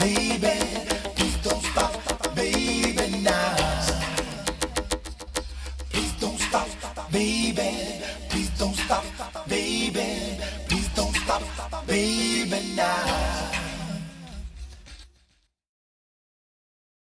baby.